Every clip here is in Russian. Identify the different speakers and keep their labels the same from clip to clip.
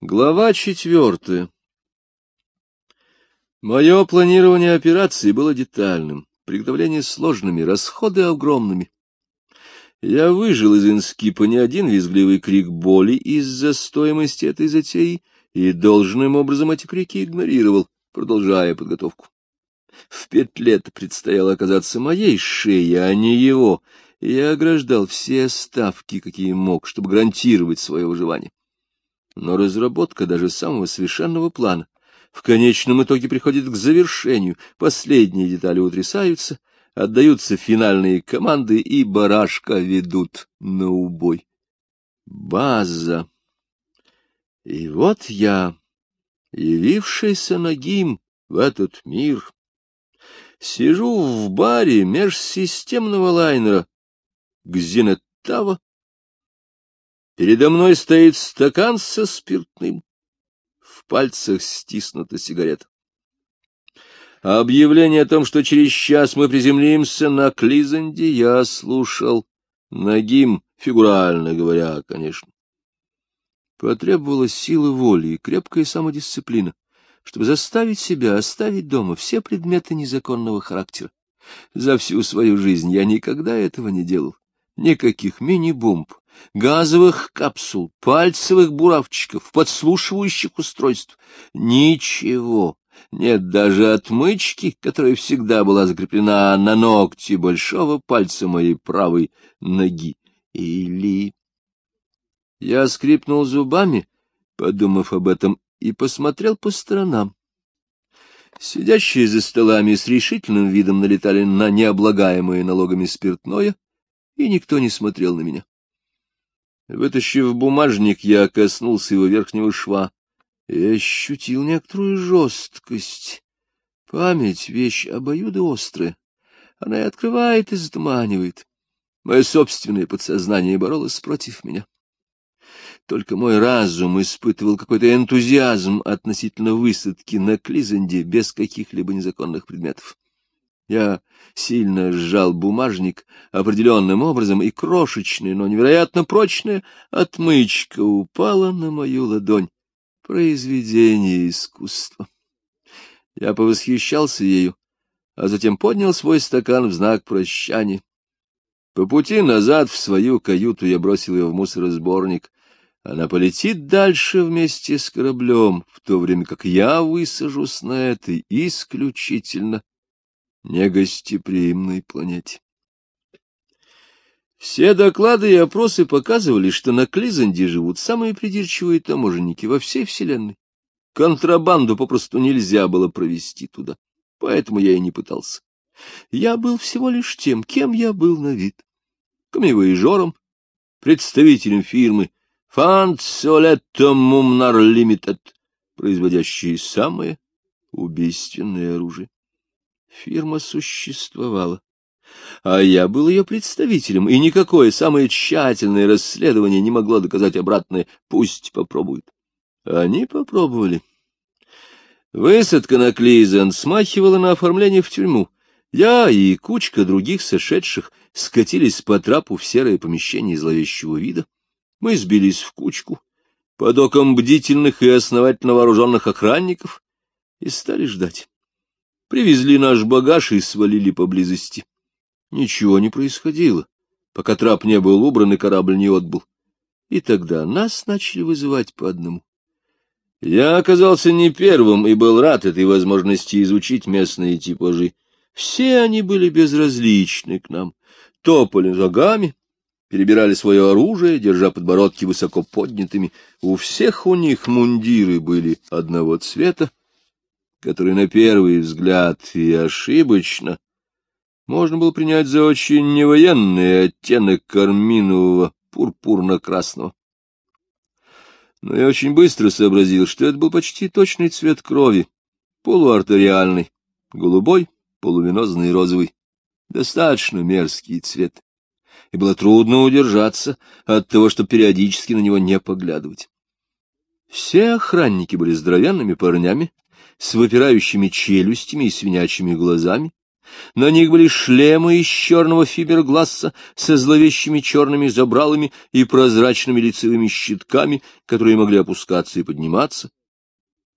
Speaker 1: Глава четвертая. Мое планирование операции было детальным, приготовления сложными, расходы огромными. Я выжил из инскипа не один визгливый крик боли из-за стоимости этой затеи и должным образом эти крики игнорировал, продолжая подготовку. В петле предстояло оказаться моей шее, а не его, я ограждал все ставки, какие мог, чтобы гарантировать свое выживание. Но разработка даже самого совершенного плана в конечном итоге приходит к завершению, последние детали утрясаются, отдаются финальные команды, и барашка ведут на убой. База. И вот я, явившийся нагим в этот мир, сижу в баре межсистемного лайнера Гзинеттава Передо мной стоит стакан со спиртным. В пальцах стиснута сигарета. Объявление о том, что через час мы приземлимся на Клизанде, я слушал нагим, фигурально говоря, конечно. Потребовалась сила воли и крепкая самодисциплина, чтобы заставить себя оставить дома все предметы незаконного характера. За всю свою жизнь я никогда этого не делал. Никаких мини-бомб, газовых капсул, пальцевых буравчиков, подслушивающих устройств. Ничего. Нет даже отмычки, которая всегда была закреплена на ногте большого пальца моей правой ноги. Или... Я скрипнул зубами, подумав об этом, и посмотрел по сторонам. Сидящие за столами с решительным видом налетали на необлагаемое налогами спиртное, и никто не смотрел на меня. Вытащив бумажник, я коснулся его верхнего шва и ощутил некоторую жесткость. Память — вещь обоюдоострая. Она и открывает, и затуманивает. Мое собственное подсознание боролось против меня. Только мой разум испытывал какой-то энтузиазм относительно высадки на Клизенде без каких-либо незаконных предметов. Я сильно сжал бумажник определенным образом, и крошечная, но невероятно прочная отмычка упала на мою ладонь. Произведение искусства. Я повосхищался ею, а затем поднял свой стакан в знак прощания. По пути назад в свою каюту я бросил ее в мусоросборник. Она полетит дальше вместе с кораблем, в то время как я высажусь на этой исключительно негостеприимной планете. Все доклады и опросы показывали, что на Клизанде живут самые придирчивые таможенники во всей Вселенной. Контрабанду попросту нельзя было провести туда, поэтому я и не пытался. Я был всего лишь тем, кем я был на вид. Камевоежором, представителем фирмы Фанцолетто Мумнар Лимитед, производящей самое убийственное оружие. Фирма существовала. А я был ее представителем, и никакое самое тщательное расследование не могло доказать обратное. Пусть попробуют. Они попробовали. Высадка на Клизен смахивала на оформление в тюрьму. Я и кучка других сошедших скатились по трапу в серое помещение зловещего вида. Мы сбились в кучку под оком бдительных и основательно вооруженных охранников и стали ждать. Привезли наш багаж и свалили поблизости. Ничего не происходило, пока трап не был убран и корабль не отбыл. И тогда нас начали вызывать по одному. Я оказался не первым и был рад этой возможности изучить местные типажи. Все они были безразличны к нам, топали ногами, перебирали свое оружие, держа подбородки высоко поднятыми. У всех у них мундиры были одного цвета, который на первый взгляд и ошибочно можно было принять за очень невоенный оттенок карминового пурпурно-красного. Но я очень быстро сообразил, что это был почти точный цвет крови, полуартериальный, голубой, полувенозный розовый, достаточно мерзкий цвет, и было трудно удержаться от того, чтобы периодически на него не поглядывать. Все охранники были здоровенными парнями, с выпирающими челюстями и свинячьими глазами, На них были шлемы из черного фибергласса со зловещими черными забралами и прозрачными лицевыми щитками, которые могли опускаться и подниматься.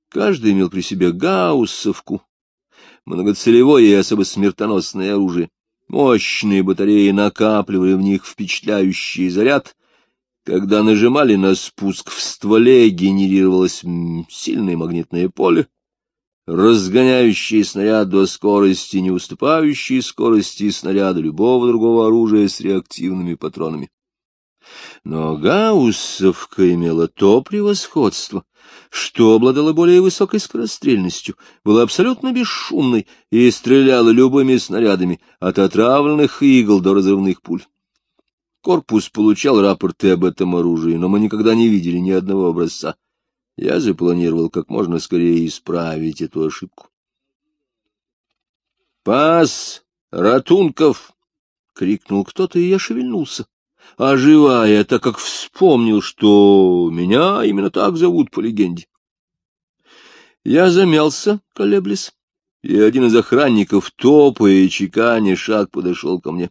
Speaker 1: Каждый имел при себе гауссовку, многоцелевое и особо смертоносное оружие. Мощные батареи накапливали в них впечатляющий заряд. Когда нажимали на спуск в стволе, генерировалось сильное магнитное поле, разгоняющие снаряд до скорости, не уступающие скорости снаряда любого другого оружия с реактивными патронами. Но гауссовка имела то превосходство, что обладала более высокой скорострельностью, была абсолютно бесшумной и стреляла любыми снарядами, от отравленных игл до разрывных пуль. Корпус получал рапорты об этом оружии, но мы никогда не видели ни одного образца. Я запланировал как можно скорее исправить эту ошибку. «Пас! Ратунков!» — крикнул кто-то, и я шевельнулся, оживая, так как вспомнил, что меня именно так зовут по легенде. Я замялся, колеблясь, и один из охранников, топая и чеканя, шаг подошел ко мне.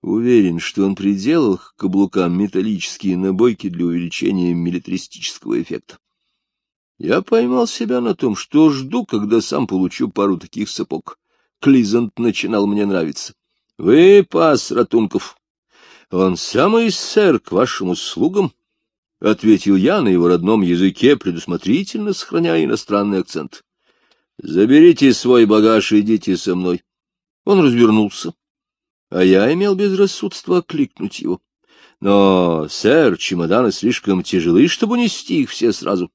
Speaker 1: Уверен, что он приделал к каблукам металлические набойки для увеличения милитаристического эффекта. Я поймал себя на том, что жду, когда сам получу пару таких сапог. Клизант начинал мне нравиться. — Вы, пас, Ратунков, он самый сэр к вашим услугам, — ответил я на его родном языке, предусмотрительно сохраняя иностранный акцент. — Заберите свой багаж и идите со мной. Он развернулся а я имел безрассудство окликнуть его. Но, сэр, чемоданы слишком тяжелы, чтобы нести их все сразу.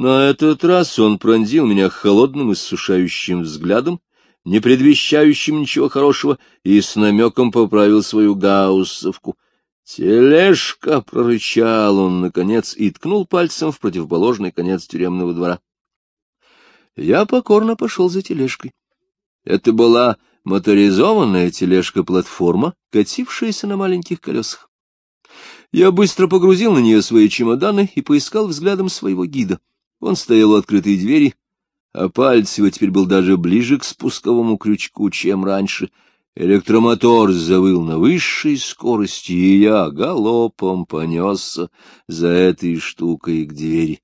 Speaker 1: На этот раз он пронзил меня холодным и иссушающим взглядом, не предвещающим ничего хорошего, и с намеком поправил свою гауссовку. «Тележка!» — прорычал он, наконец, и ткнул пальцем в противоположный конец тюремного двора. Я покорно пошел за тележкой. Это была моторизованная тележка-платформа, катившаяся на маленьких колесах. Я быстро погрузил на нее свои чемоданы и поискал взглядом своего гида. Он стоял у открытой двери, а палец его теперь был даже ближе к спусковому крючку, чем раньше. Электромотор завыл на высшей скорости, и я галопом понесся за этой штукой к двери.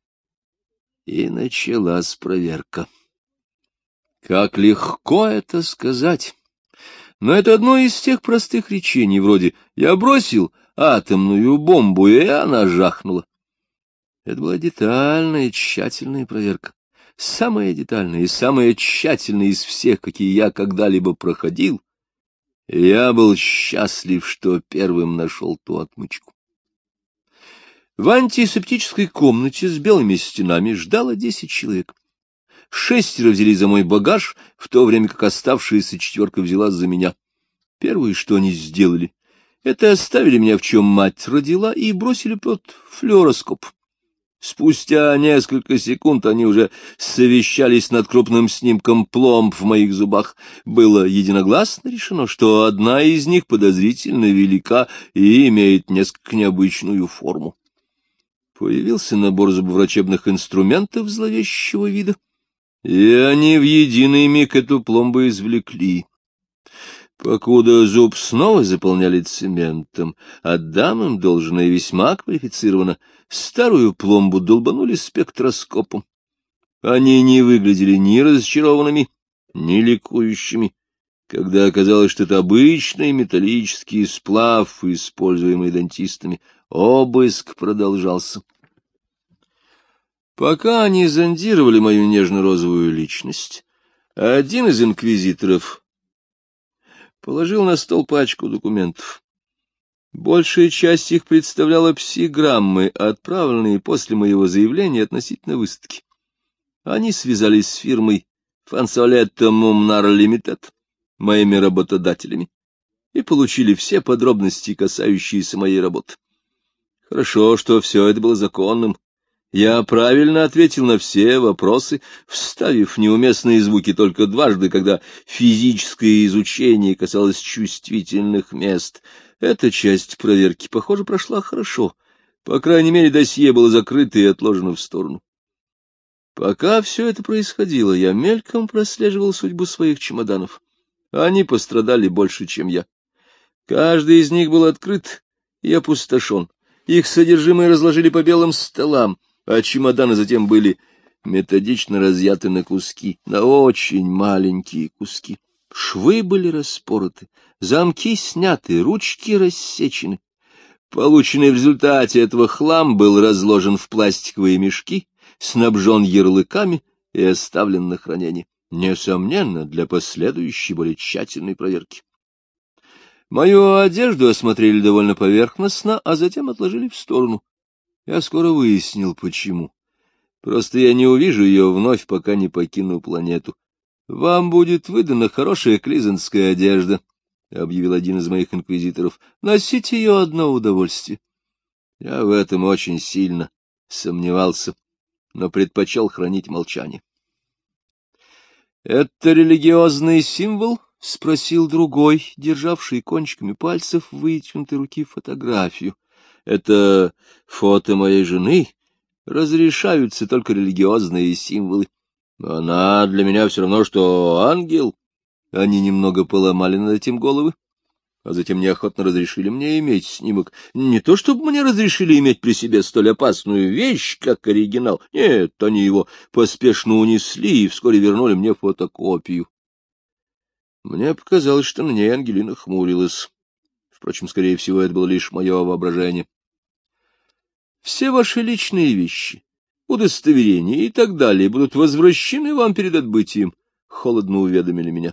Speaker 1: И началась проверка. Как легко это сказать! Но это одно из тех простых речений, вроде «я бросил атомную бомбу, и она жахнула». Это была детальная тщательная проверка. Самая детальная и самая тщательная из всех, какие я когда-либо проходил. Я был счастлив, что первым нашел ту отмычку. В антисептической комнате с белыми стенами ждало десять человек. Шестеро взяли за мой багаж, в то время как оставшаяся четверка взяла за меня. Первое, что они сделали, это оставили меня, в чем мать родила, и бросили под флюороскоп. Спустя несколько секунд они уже совещались над крупным снимком пломб в моих зубах. Было единогласно решено, что одна из них подозрительно велика и имеет несколько необычную форму. Появился набор зубоврачебных инструментов зловещего вида. И они в единый миг эту пломбу извлекли. Покуда зуб снова заполняли цементом, а дамам должное весьма квалифицировано, старую пломбу долбанули спектроскопом. Они не выглядели ни разочарованными, ни ликующими, когда оказалось, что это обычный металлический сплав, используемый дантистами. Обыск продолжался. Пока они зондировали мою нежно-розовую личность, один из инквизиторов положил на стол пачку документов. Большая часть их представляла псиграммы, отправленные после моего заявления относительно выставки. Они связались с фирмой Фансолетто Мумнар Лимитед, моими работодателями, и получили все подробности, касающиеся моей работы. Хорошо, что все это было законным, я правильно ответил на все вопросы, вставив неуместные звуки только дважды, когда физическое изучение касалось чувствительных мест. Эта часть проверки, похоже, прошла хорошо. По крайней мере, досье было закрыто и отложено в сторону. Пока все это происходило, я мельком прослеживал судьбу своих чемоданов. Они пострадали больше, чем я. Каждый из них был открыт и опустошен. Их содержимое разложили по белым столам, а чемоданы затем были методично разъяты на куски, на очень маленькие куски. Швы были распороты, замки сняты, ручки рассечены. Полученный в результате этого хлам был разложен в пластиковые мешки, снабжен ярлыками и оставлен на хранение, несомненно, для последующей более тщательной проверки. Мою одежду осмотрели довольно поверхностно, а затем отложили в сторону. Я скоро выяснил, почему. Просто я не увижу ее вновь, пока не покину планету. Вам будет выдана хорошая клизенская одежда, — объявил один из моих инквизиторов. — Носить ее одно удовольствие. Я в этом очень сильно сомневался, но предпочел хранить молчание. — Это религиозный символ? — спросил другой, державший кончиками пальцев вытянутой руки фотографию. — Это фото моей жены, разрешаются только религиозные символы. Она для меня все равно, что ангел. Они немного поломали над этим головы, а затем неохотно разрешили мне иметь снимок. Не то, чтобы мне разрешили иметь при себе столь опасную вещь, как оригинал. Нет, они его поспешно унесли и вскоре вернули мне фотокопию. Мне показалось, что на ней Ангелина хмурилась. Впрочем, скорее всего, это было лишь мое воображение. Все ваши личные вещи, удостоверения и так далее будут возвращены вам перед отбытием, — холодно уведомили меня.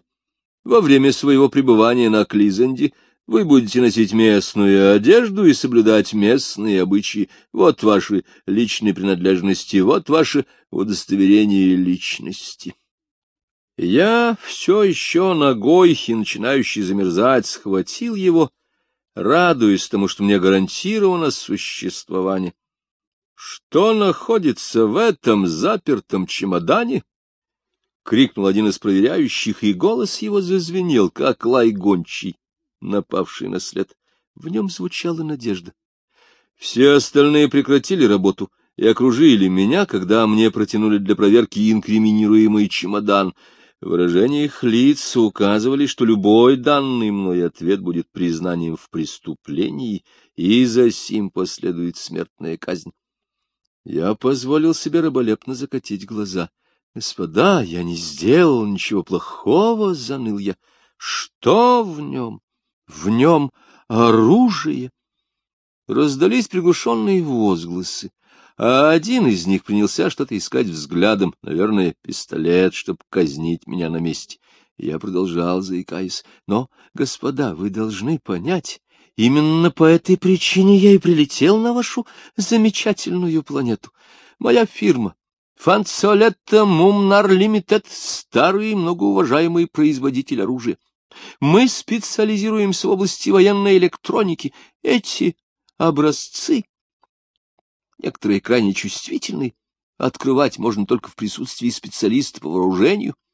Speaker 1: Во время своего пребывания на Клизенде вы будете носить местную одежду и соблюдать местные обычаи. Вот ваши личные принадлежности, вот ваше удостоверение личности. Я все еще ногой и начинающий замерзать схватил его, радуясь тому, что мне гарантировано существование. Что находится в этом запертом чемодане? — крикнул один из проверяющих, и голос его зазвенел, как лай гончий, напавший на след. В нем звучала надежда. Все остальные прекратили работу и окружили меня, когда мне протянули для проверки инкриминируемый чемодан. Выражения их лиц указывали, что любой данный мной ответ будет признанием в преступлении, и за сим последует смертная казнь. Я позволил себе раболепно закатить глаза. — Господа, я не сделал ничего плохого, — заныл я. — Что в нем? В нем оружие. Раздались приглушенные возгласы, а один из них принялся что-то искать взглядом, наверное, пистолет, чтобы казнить меня на месте. Я продолжал, заикаясь. Но, господа, вы должны понять, Именно по этой причине я и прилетел на вашу замечательную планету. Моя фирма Фанцолетто Мумнар Лимитед — старый многоуважаемый производитель оружия. Мы специализируемся в области военной электроники. Эти образцы, некоторые крайне чувствительны, открывать можно только в присутствии специалиста по вооружению. —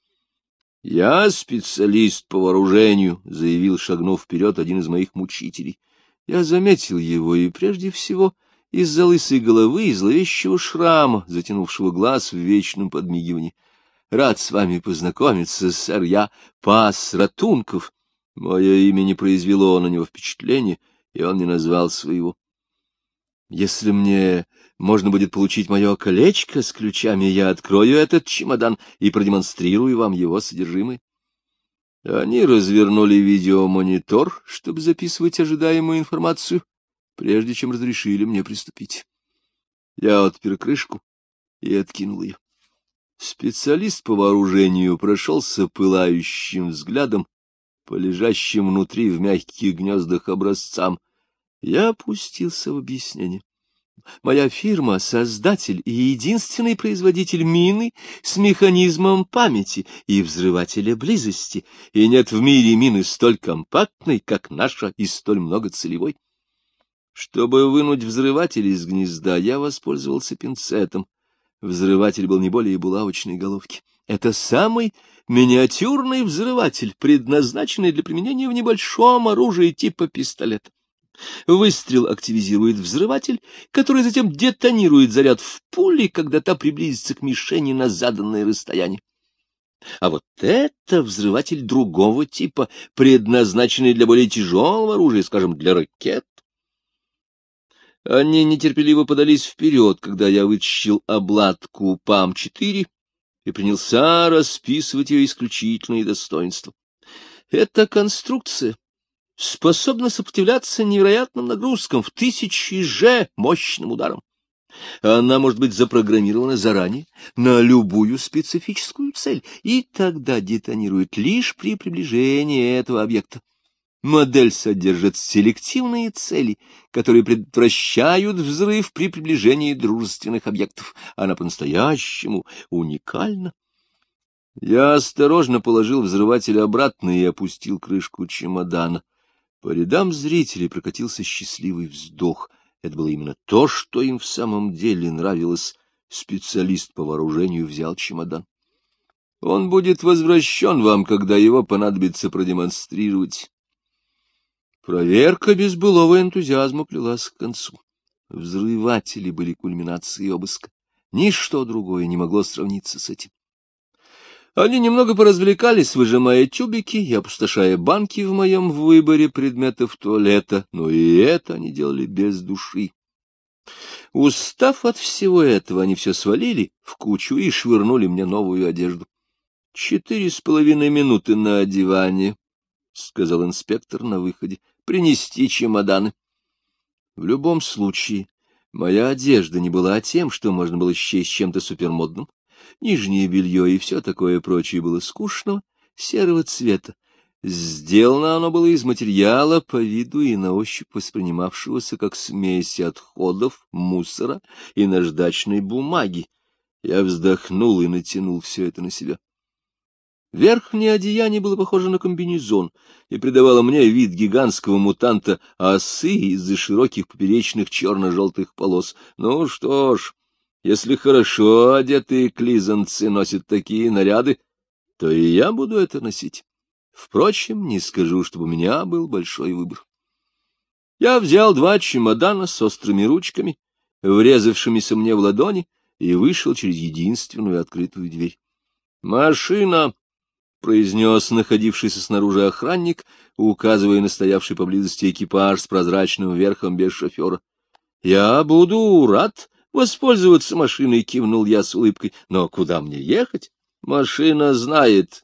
Speaker 1: Я специалист по вооружению, — заявил, шагнув вперед один из моих мучителей. Я заметил его, и прежде всего из-за лысой головы и зловещего шрама, затянувшего глаз в вечном подмигивании. — Рад с вами познакомиться, сэр, я Пас Ратунков. Мое имя не произвело на него впечатления, и он не назвал своего. Если мне можно будет получить мое колечко с ключами, я открою этот чемодан и продемонстрирую вам его содержимое. Они развернули видеомонитор, чтобы записывать ожидаемую информацию, прежде чем разрешили мне приступить. Я отпер крышку и откинул ее. Специалист по вооружению прошелся пылающим взглядом по лежащим внутри в мягких гнездах образцам. Я опустился в объяснение. Моя фирма — создатель и единственный производитель мины с механизмом памяти и взрывателя близости, и нет в мире мины столь компактной, как наша, и столь многоцелевой. Чтобы вынуть взрыватель из гнезда, я воспользовался пинцетом. Взрыватель был не более булавочной головки. Это самый миниатюрный взрыватель, предназначенный для применения в небольшом оружии типа пистолета. Выстрел активизирует взрыватель, который затем детонирует заряд в пуле, когда та приблизится к мишени на заданное расстояние. А вот это взрыватель другого типа, предназначенный для более тяжелого оружия, скажем, для ракет. Они нетерпеливо подались вперед, когда я вытащил обладку ПАМ-4 и принялся расписывать ее исключительные достоинства. Эта конструкция способна сопротивляться невероятным нагрузкам в тысячи же мощным ударам. Она может быть запрограммирована заранее на любую специфическую цель, и тогда детонирует лишь при приближении этого объекта. Модель содержит селективные цели, которые предотвращают взрыв при приближении дружественных объектов. Она по-настоящему уникальна. Я осторожно положил взрыватель обратно и опустил крышку чемодана. По рядам зрителей прокатился счастливый вздох. Это было именно то, что им в самом деле нравилось. Специалист по вооружению взял чемодан. Он будет возвращен вам, когда его понадобится продемонстрировать. Проверка без былого энтузиазма плелась к концу. Взрыватели были кульминацией обыска. Ничто другое не могло сравниться с этим. Они немного поразвлекались, выжимая тюбики и опустошая банки в моем выборе предметов туалета, но и это они делали без души. Устав от всего этого, они все свалили в кучу и швырнули мне новую одежду. Четыре с половиной минуты на одевание, — сказал инспектор на выходе принести чемоданы. В любом случае, моя одежда не была тем, что можно было счесть чем-то супермодным. Нижнее белье и все такое прочее было скучного, серого цвета. Сделано оно было из материала, по виду и на ощупь воспринимавшегося как смесь отходов, мусора и наждачной бумаги. Я вздохнул и натянул все это на себя. Верхнее одеяние было похоже на комбинезон и придавало мне вид гигантского мутанта осы из-за широких поперечных черно-желтых полос. Ну что ж, если хорошо одетые клизанцы носят такие наряды, то и я буду это носить. Впрочем, не скажу, чтобы у меня был большой выбор. Я взял два чемодана с острыми ручками, врезавшимися мне в ладони, и вышел через единственную открытую дверь. Машина — произнес находившийся снаружи охранник, указывая на стоявший поблизости экипаж с прозрачным верхом без шофера. — Я буду рад воспользоваться машиной, — кивнул я с улыбкой. — Но куда мне ехать? — Машина знает.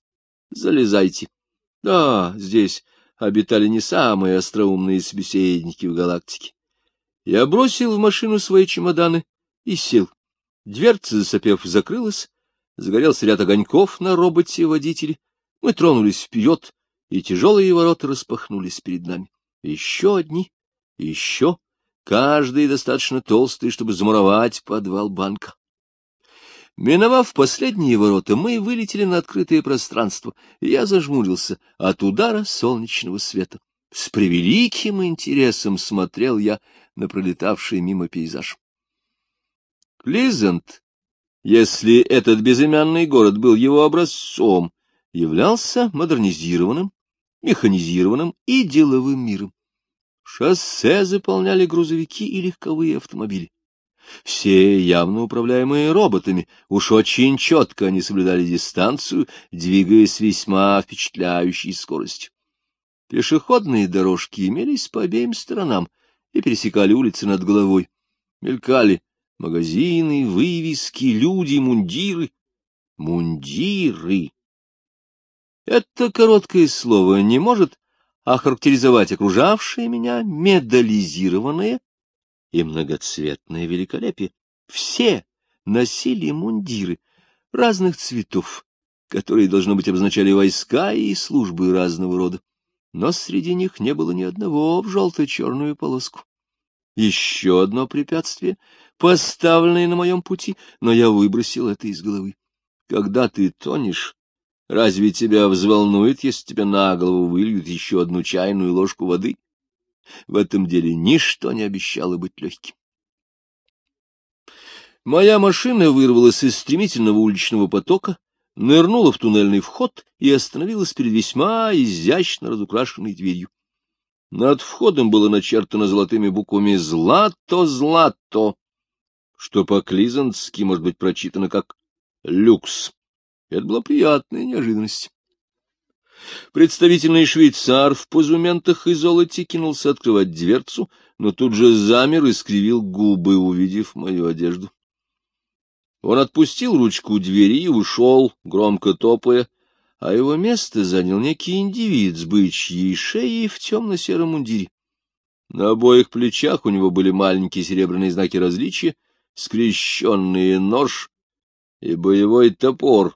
Speaker 1: Залезайте. Да, здесь обитали не самые остроумные собеседники в галактике. Я бросил в машину свои чемоданы и сел. Дверца, засопев, закрылась, загорелся ряд огоньков на роботе-водителе. Мы тронулись вперед, и тяжелые ворота распахнулись перед нами. Еще одни, еще, каждый достаточно толстый, чтобы замуровать подвал банка. Миновав последние ворота, мы вылетели на открытое пространство, и я зажмурился от удара солнечного света. С превеликим интересом смотрел я на пролетавший мимо пейзаж. Клизент если этот безымянный город был его образцом, являлся модернизированным, механизированным и деловым миром. Шоссе заполняли грузовики и легковые автомобили. Все явно управляемые роботами, уж очень четко они соблюдали дистанцию, двигаясь весьма впечатляющей скоростью. Пешеходные дорожки имелись по обеим сторонам и пересекали улицы над головой. Мелькали Магазины, вывески, люди, мундиры. Мундиры. Это короткое слово не может охарактеризовать окружавшее меня медализированное и многоцветное великолепие. Все носили мундиры разных цветов, которые, должно быть, обозначали войска и службы разного рода. Но среди них не было ни одного в желто-черную полоску. Еще одно препятствие — поставленные на моем пути, но я выбросил это из головы. Когда ты тонешь, разве тебя взволнует, если тебе на голову выльют еще одну чайную ложку воды? В этом деле ничто не обещало быть легким. Моя машина вырвалась из стремительного уличного потока, нырнула в туннельный вход и остановилась перед весьма изящно разукрашенной дверью. Над входом было начертано золотыми буквами «Злато, злато» что по-клизански может быть прочитано как «люкс». Это была приятная неожиданность. Представительный швейцар в позументах и золоте кинулся открывать дверцу, но тут же замер и скривил губы, увидев мою одежду. Он отпустил ручку двери и ушел, громко топая, а его место занял некий индивид с бычьей шеей в темно-сером мундире. На обоих плечах у него были маленькие серебряные знаки различия, скрещенный нож и боевой топор,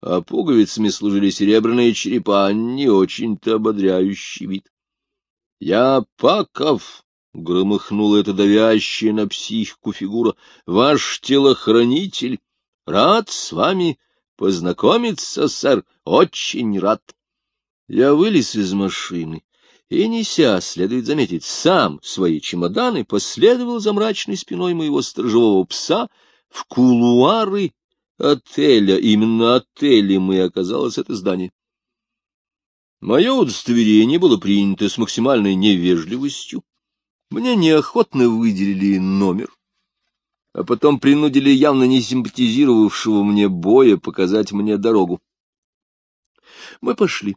Speaker 1: а пуговицами служили серебряные черепа, не очень-то ободряющий вид. — Я Паков! — громыхнула эта давящая на психику фигура. — Ваш телохранитель! Рад с вами познакомиться, сэр, очень рад. Я вылез из машины и, неся, следует заметить, сам свои чемоданы, последовал за мрачной спиной моего сторожевого пса в кулуары отеля. Именно отелем и оказалось это здание. Мое удостоверение было принято с максимальной невежливостью. Мне неохотно выделили номер, а потом принудили явно не симпатизировавшего мне боя показать мне дорогу. Мы пошли.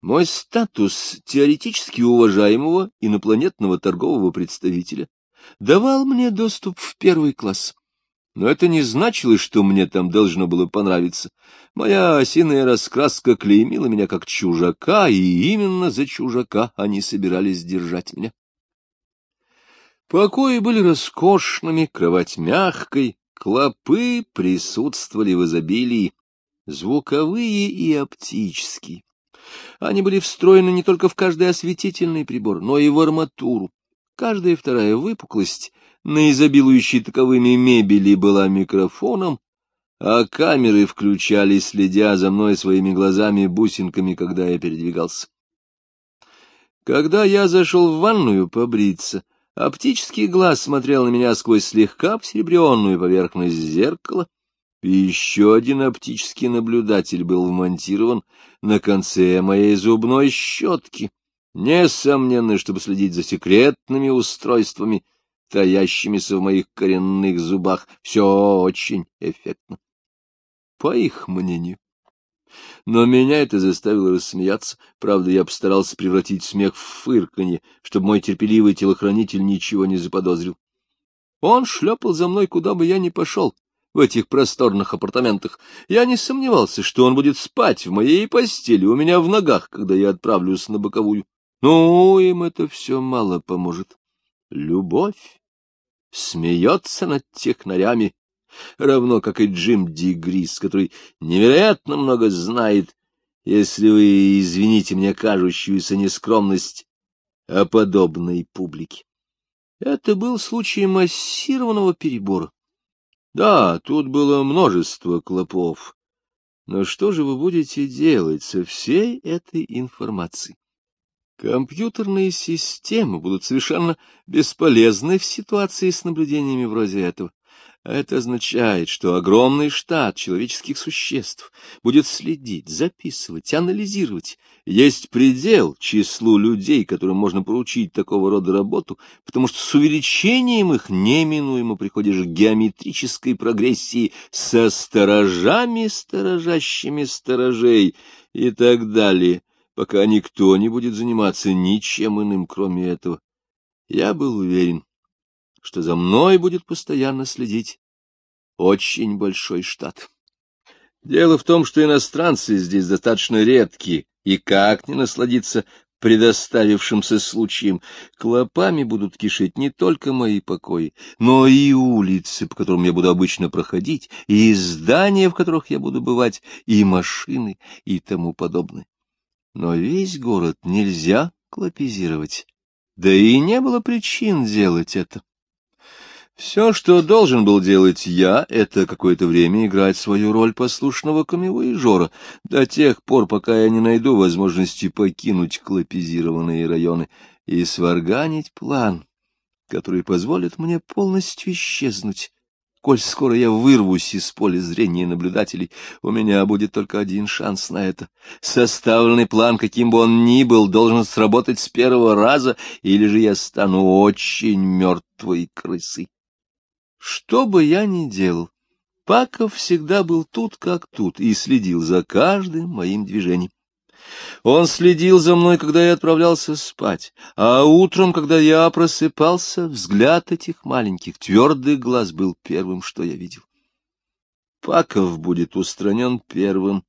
Speaker 1: Мой статус теоретически уважаемого инопланетного торгового представителя давал мне доступ в первый класс. Но это не значило, что мне там должно было понравиться. Моя осиная раскраска клеймила меня как чужака, и именно за чужака они собирались держать меня. Покои были роскошными, кровать мягкой, клопы присутствовали в изобилии, звуковые и оптические. Они были встроены не только в каждый осветительный прибор, но и в арматуру. Каждая вторая выпуклость на изобилующей таковыми мебели была микрофоном, а камеры включали, следя за мной своими глазами-бусинками, когда я передвигался. Когда я зашел в ванную побриться, оптический глаз смотрел на меня сквозь слегка посеребренную поверхность зеркала, и еще один оптический наблюдатель был вмонтирован на конце моей зубной щетки, несомненно, чтобы следить за секретными устройствами, таящимися в моих коренных зубах. Все очень эффектно. По их мнению. Но меня это заставило рассмеяться. Правда, я постарался превратить смех в фырканье, чтобы мой терпеливый телохранитель ничего не заподозрил. Он шлепал за мной, куда бы я ни пошел, в этих просторных апартаментах. Я не сомневался, что он будет спать в моей постели у меня в ногах, когда я отправлюсь на боковую. Ну, им это все мало поможет. Любовь смеется над технарями, равно как и Джим Дигрис, который невероятно много знает, если вы извините мне кажущуюся нескромность о подобной публике. Это был случай массированного перебора. Да, тут было множество клопов. Но что же вы будете делать со всей этой информацией? Компьютерные системы будут совершенно бесполезны в ситуации с наблюдениями вроде этого. Это означает, что огромный штат человеческих существ будет следить, записывать, анализировать. Есть предел числу людей, которым можно поручить такого рода работу, потому что с увеличением их неминуемо приходишь к геометрической прогрессии со сторожами, сторожащими сторожей и так далее, пока никто не будет заниматься ничем иным, кроме этого. Я был уверен, что за мной будет постоянно следить очень большой штат. Дело в том, что иностранцы здесь достаточно редкие, и как не насладиться предоставившимся случаем, клопами будут кишить не только мои покои, но и улицы, по которым я буду обычно проходить, и здания, в которых я буду бывать, и машины, и тому подобное. Но весь город нельзя клопизировать, да и не было причин делать это. Все, что должен был делать я, это какое-то время играть свою роль послушного камевоежора, до тех пор, пока я не найду возможности покинуть клопизированные районы и сварганить план, который позволит мне полностью исчезнуть. Коль скоро я вырвусь из поля зрения наблюдателей, у меня будет только один шанс на это. Составленный план, каким бы он ни был, должен сработать с первого раза, или же я стану очень мертвой крысой. Что бы я ни делал, Паков всегда был тут как тут и следил за каждым моим движением. Он следил за мной, когда я отправлялся спать, а утром, когда я просыпался, взгляд этих маленьких твердых глаз был первым, что я видел. Паков будет устранен первым,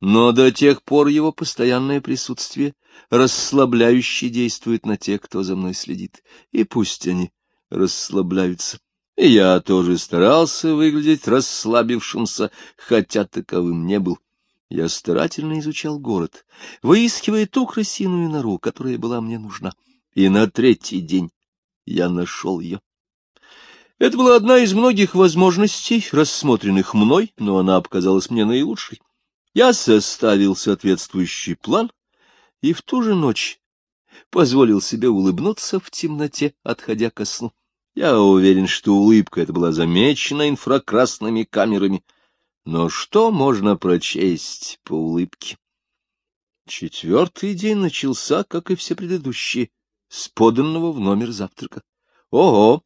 Speaker 1: но до тех пор его постоянное присутствие расслабляюще действует на тех, кто за мной следит, и пусть они расслабляются. И я тоже старался выглядеть расслабившимся, хотя таковым не был. Я старательно изучал город, выискивая ту крысиную нору, которая была мне нужна. И на третий день я нашел ее. Это была одна из многих возможностей, рассмотренных мной, но она показалась мне наилучшей. Я составил соответствующий план и в ту же ночь позволил себе улыбнуться в темноте, отходя ко сну. Я уверен, что улыбка эта была замечена инфракрасными камерами — но что можно прочесть по улыбке? Четвертый день начался, как и все предыдущие, с поданного в номер завтрака. — Ого!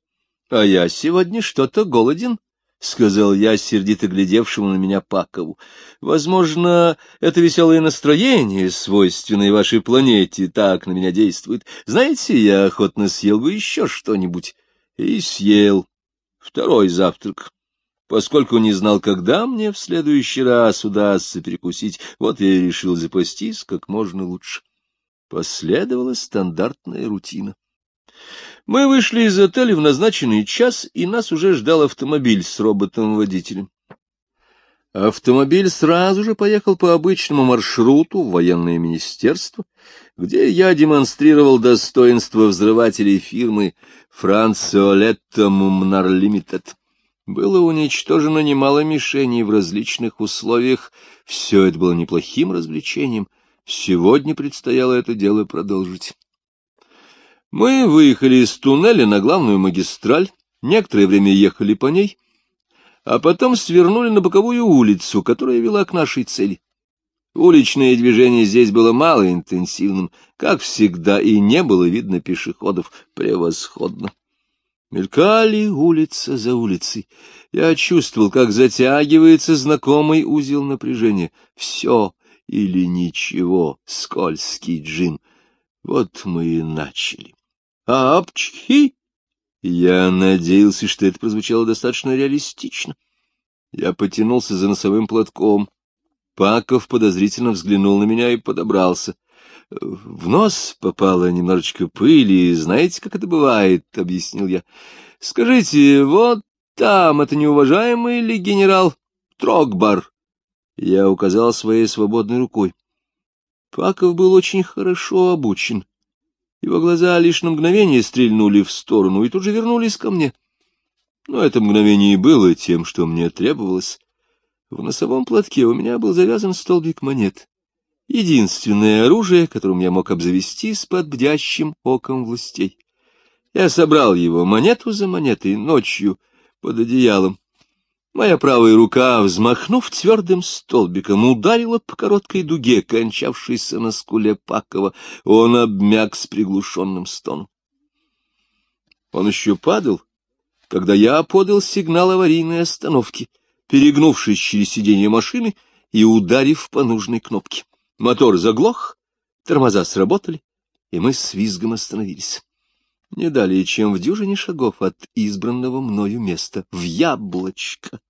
Speaker 1: А я сегодня что-то голоден, — сказал я, сердито глядевшему на меня Пакову. — Возможно, это веселое настроение, свойственное вашей планете, так на меня действует. Знаете, я охотно съел бы еще что-нибудь. И съел. Второй завтрак. Поскольку не знал, когда мне в следующий раз удастся перекусить, вот я и решил запастись как можно лучше. Последовала стандартная рутина. Мы вышли из отеля в назначенный час, и нас уже ждал автомобиль с роботом-водителем. Автомобиль сразу же поехал по обычному маршруту в военное министерство, где я демонстрировал достоинство взрывателей фирмы «Франциолетто Мумнар Лимитед». Было уничтожено немало мишеней в различных условиях. Все это было неплохим развлечением. Сегодня предстояло это дело продолжить. Мы выехали из туннеля на главную магистраль, некоторое время ехали по ней, а потом свернули на боковую улицу, которая вела к нашей цели. Уличное движение здесь было малоинтенсивным, как всегда, и не было видно пешеходов превосходно. Мелькали улица за улицей. Я чувствовал, как затягивается знакомый узел напряжения. Все или ничего, скользкий джин. Вот мы и начали. Апчхи! Я надеялся, что это прозвучало достаточно реалистично. Я потянулся за носовым платком. Паков подозрительно взглянул на меня и подобрался. В нос попало немножечко пыли, знаете, как это бывает, — объяснил я. — Скажите, вот там это неуважаемый ли генерал Трогбар? Я указал своей свободной рукой. Паков был очень хорошо обучен. Его глаза лишь на мгновение стрельнули в сторону и тут же вернулись ко мне. Но это мгновение и было тем, что мне требовалось. В носовом платке у меня был завязан столбик монет единственное оружие, которым я мог обзавестись под бдящим оком властей. Я собрал его монету за монетой ночью под одеялом. Моя правая рука, взмахнув твердым столбиком, ударила по короткой дуге, кончавшейся на скуле Пакова. Он обмяк с приглушенным стоном. Он еще падал, когда я подал сигнал аварийной остановки, перегнувшись через сиденье машины и ударив по нужной кнопке. Мотор заглох, тормоза сработали, и мы с визгом остановились. Не далее, чем в дюжине шагов от избранного мною места, в яблочко.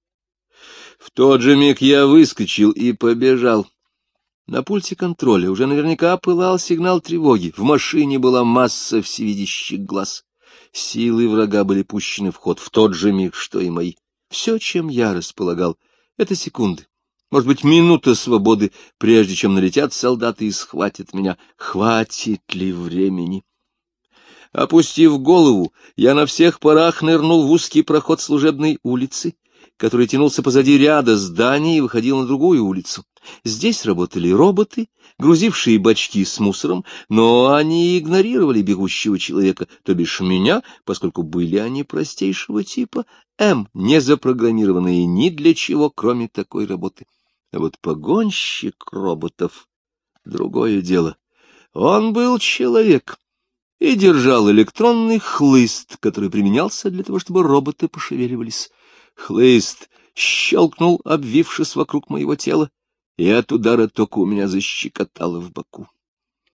Speaker 1: В тот же миг я выскочил и побежал. На пульте контроля уже наверняка пылал сигнал тревоги. В машине была масса всевидящих глаз. Силы врага были пущены в ход в тот же миг, что и мои. Все, чем я располагал, — это секунды. Может быть, минута свободы, прежде чем налетят солдаты и схватят меня. Хватит ли времени? Опустив голову, я на всех парах нырнул в узкий проход служебной улицы, который тянулся позади ряда зданий и выходил на другую улицу. Здесь работали роботы, грузившие бачки с мусором, но они игнорировали бегущего человека, то бишь меня, поскольку были они простейшего типа М, не запрограммированные ни для чего, кроме такой работы. А вот погонщик роботов — другое дело. Он был человек и держал электронный хлыст, который применялся для того, чтобы роботы пошевеливались. Хлыст щелкнул, обвившись вокруг моего тела, и от удара тока у меня защекотало в боку.